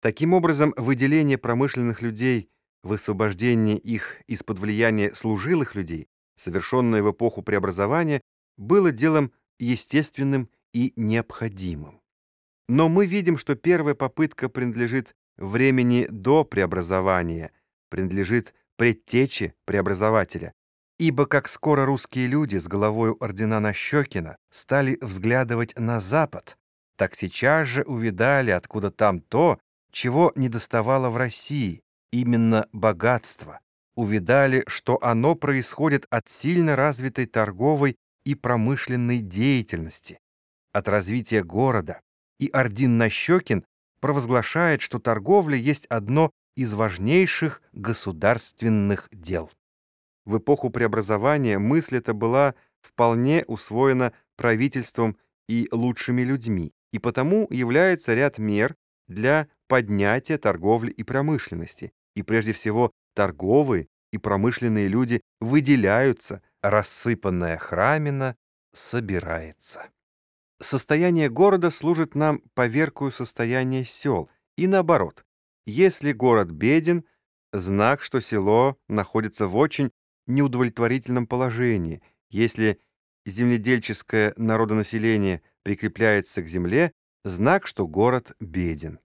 Таким образом, выделение промышленных людей, высвобождение их из-под влияния служилых людей, совершенное в эпоху преобразования, было делом естественным и необходимым. Но мы видим, что первая попытка принадлежит времени до преобразования, принадлежит предтече преобразователя, ибо как скоро русские люди с головой ордена Нащекина стали взглядывать на Запад, так сейчас же увидали, откуда там то, чего недоставало в России, именно богатство. Увидали, что оно происходит от сильно развитой торговой и промышленной деятельности, от развития города. И Ордин Нащекин провозглашает, что торговля есть одно из важнейших государственных дел. В эпоху преобразования мысль эта была вполне усвоена правительством и лучшими людьми, и потому является ряд мер для поднятия торговли и промышленности, и прежде всего торговые и промышленные люди выделяются, рассыпанная храмина собирается. Состояние города служит нам поверкую состояния сел, и наоборот. Если город беден, знак, что село находится в очень неудовлетворительном положении. Если земледельческое народонаселение прикрепляется к земле, знак, что город беден.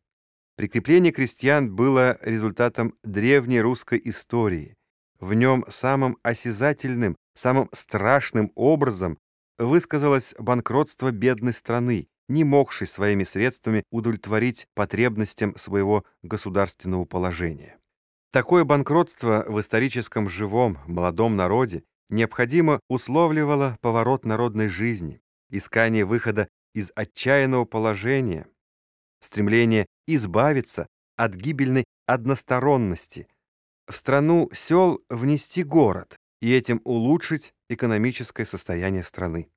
Прикрепление крестьян было результатом древней русской истории. В нем самым осязательным, самым страшным образом высказалось банкротство бедной страны, не могшей своими средствами удовлетворить потребностям своего государственного положения. Такое банкротство в историческом живом молодом народе необходимо условливало поворот народной жизни, искание выхода из отчаянного положения, стремление избавиться от гибельной односторонности, в страну сел внести город и этим улучшить экономическое состояние страны.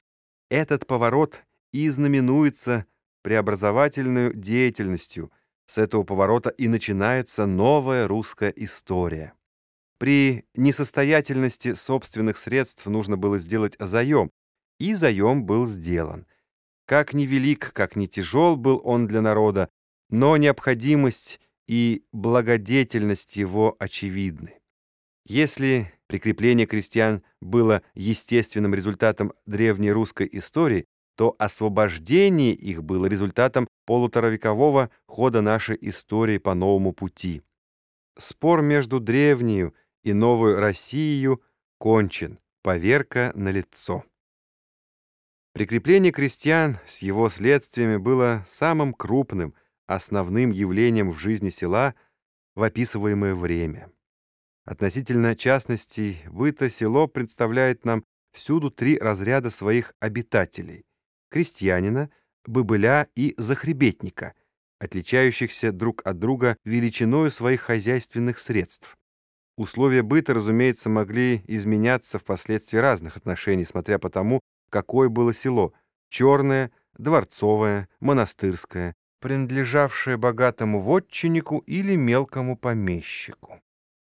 Этот поворот и знаменуется преобразовательной деятельностью. С этого поворота и начинается новая русская история. При несостоятельности собственных средств нужно было сделать заем, и заем был сделан. Как ни велик, как ни тяжел был он для народа, но необходимость и благодетельность его очевидны. Если прикрепление крестьян было естественным результатом древней русской истории, то освобождение их было результатом полуторавекового хода нашей истории по новому пути. Спор между древнею и новую Россией кончен, поверка на лицо. Прикрепление крестьян с его следствиями было самым крупным, основным явлением в жизни села в описываемое время. Относительно частностей быта село представляет нам всюду три разряда своих обитателей — крестьянина, бобыля и захребетника, отличающихся друг от друга величиной своих хозяйственных средств. Условия быта, разумеется, могли изменяться впоследствии разных отношений, смотря по тому, какое было село — черное, дворцовое, монастырское, принадлежавшее богатому вотчиннику или мелкому помещику.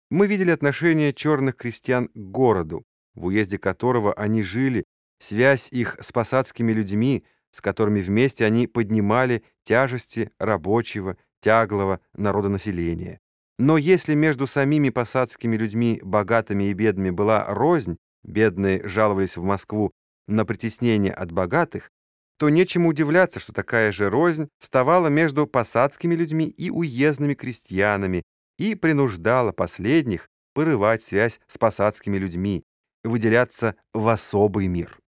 Мы видели отношение черных крестьян к городу, в уезде которого они жили, связь их с посадскими людьми, с которыми вместе они поднимали тяжести рабочего, тяглого народонаселения. Но если между самими посадскими людьми, богатыми и бедными, была рознь, бедные жаловались в Москву на притеснение от богатых, то нечему удивляться, что такая же рознь вставала между посадскими людьми и уездными крестьянами и принуждала последних порывать связь с посадскими людьми, выделяться в особый мир.